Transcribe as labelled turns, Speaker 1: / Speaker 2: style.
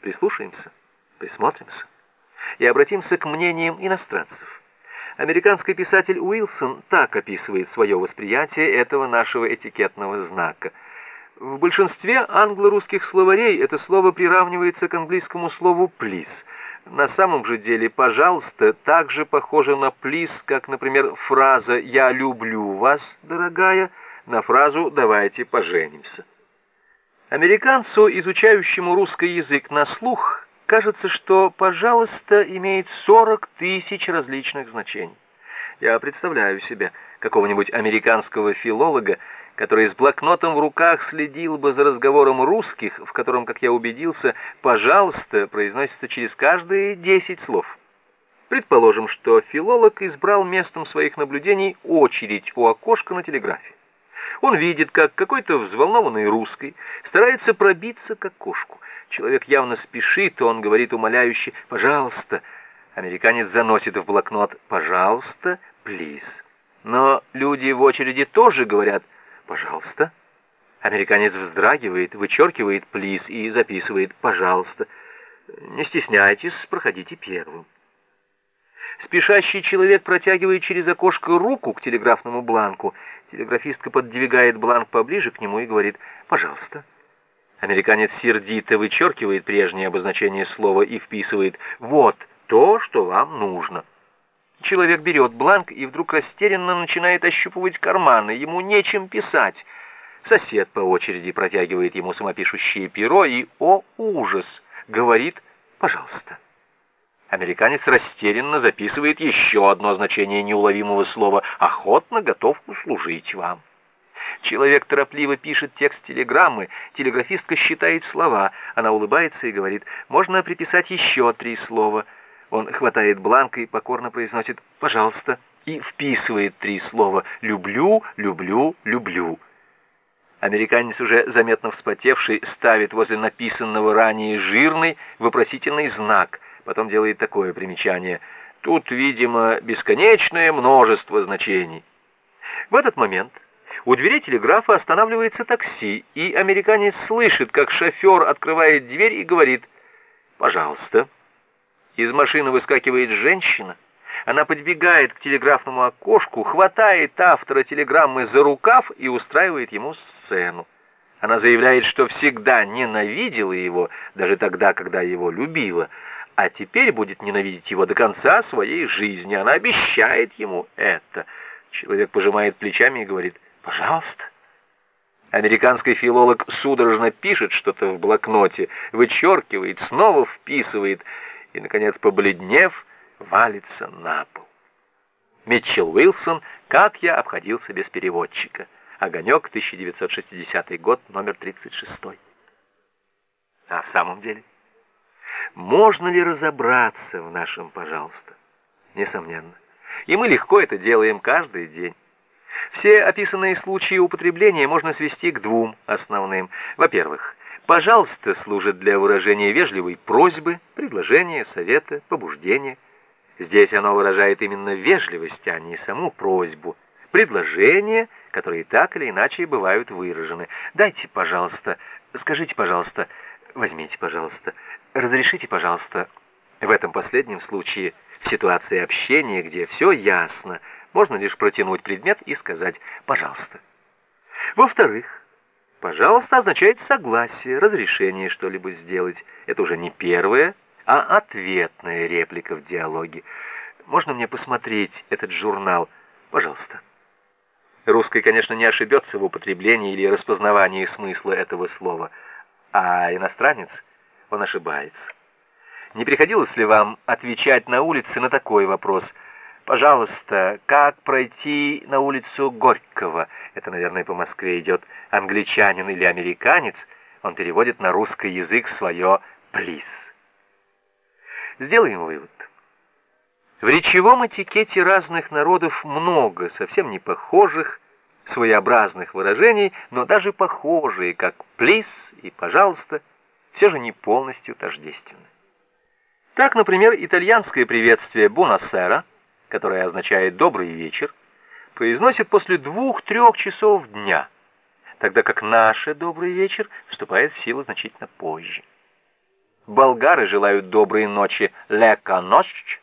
Speaker 1: Прислушаемся, присмотримся и обратимся к мнениям иностранцев. Американский писатель Уилсон так описывает свое восприятие этого нашего этикетного знака. В большинстве англо-русских словарей это слово приравнивается к английскому слову «please». На самом же деле «пожалуйста» также похоже на «please», как, например, фраза «я люблю вас, дорогая», на фразу «давайте поженимся». Американцу, изучающему русский язык на слух, кажется, что «пожалуйста» имеет 40 тысяч различных значений. Я представляю себе какого-нибудь американского филолога, который с блокнотом в руках следил бы за разговором русских, в котором, как я убедился, «пожалуйста» произносится через каждые 10 слов. Предположим, что филолог избрал местом своих наблюдений очередь у окошка на телеграфе. Он видит, как какой-то взволнованный русский старается пробиться к окошку. Человек явно спешит, и он говорит умоляюще «пожалуйста». Американец заносит в блокнот «пожалуйста, плиз». Но люди в очереди тоже говорят «пожалуйста». Американец вздрагивает, вычеркивает «плиз» и записывает «пожалуйста». Не стесняйтесь, проходите первым. Спешащий человек протягивает через окошко руку к телеграфному бланку. Телеграфистка поддвигает бланк поближе к нему и говорит «пожалуйста». Американец сердито вычеркивает прежнее обозначение слова и вписывает «вот то, что вам нужно». Человек берет бланк и вдруг растерянно начинает ощупывать карманы. Ему нечем писать. Сосед по очереди протягивает ему самопишущее перо и, о ужас, говорит «пожалуйста». Американец растерянно записывает еще одно значение неуловимого слова «охотно готов услужить вам». Человек торопливо пишет текст телеграммы, телеграфистка считает слова, она улыбается и говорит «можно приписать еще три слова». Он хватает бланк и покорно произносит «пожалуйста» и вписывает три слова «люблю, люблю, люблю». Американец, уже заметно вспотевший, ставит возле написанного ранее жирный вопросительный знак – Потом делает такое примечание. Тут, видимо, бесконечное множество значений. В этот момент у дверей телеграфа останавливается такси, и американец слышит, как шофер открывает дверь и говорит «Пожалуйста». Из машины выскакивает женщина. Она подбегает к телеграфному окошку, хватает автора телеграммы за рукав и устраивает ему сцену. Она заявляет, что всегда ненавидела его, даже тогда, когда его любила, а теперь будет ненавидеть его до конца своей жизни. Она обещает ему это. Человек пожимает плечами и говорит «пожалуйста». Американский филолог судорожно пишет что-то в блокноте, вычеркивает, снова вписывает и, наконец, побледнев, валится на пол. Митчелл Уилсон «Как я обходился без переводчика». Огонек, 1960 год, номер 36. А в самом деле... Можно ли разобраться в нашем «пожалуйста»? Несомненно. И мы легко это делаем каждый день. Все описанные случаи употребления можно свести к двум основным. Во-первых, «пожалуйста» служит для выражения вежливой просьбы, предложения, совета, побуждения. Здесь оно выражает именно вежливость, а не саму просьбу. Предложения, которые так или иначе бывают выражены. «Дайте, пожалуйста», «скажите, пожалуйста», «возьмите, пожалуйста», Разрешите, пожалуйста, в этом последнем случае, в ситуации общения, где все ясно, можно лишь протянуть предмет и сказать «пожалуйста». Во-вторых, «пожалуйста» означает согласие, разрешение что-либо сделать. Это уже не первая, а ответная реплика в диалоге. Можно мне посмотреть этот журнал? Пожалуйста. Русский, конечно, не ошибется в употреблении или распознавании смысла этого слова, а иностранец — он ошибается. Не приходилось ли вам отвечать на улице на такой вопрос? Пожалуйста, как пройти на улицу Горького? Это, наверное, по Москве идет англичанин или американец. Он переводит на русский язык свое «плиз». Сделаем вывод. В речевом этикете разных народов много совсем не похожих, своеобразных выражений, но даже похожие, как «плиз» и «пожалуйста», все же не полностью тождественны. Так, например, итальянское приветствие «бонасера», которое означает «добрый вечер», произносит после двух-трех часов дня, тогда как наше «добрый вечер» вступает в силу значительно позже. болгары желают доброй ночи, лека ночь,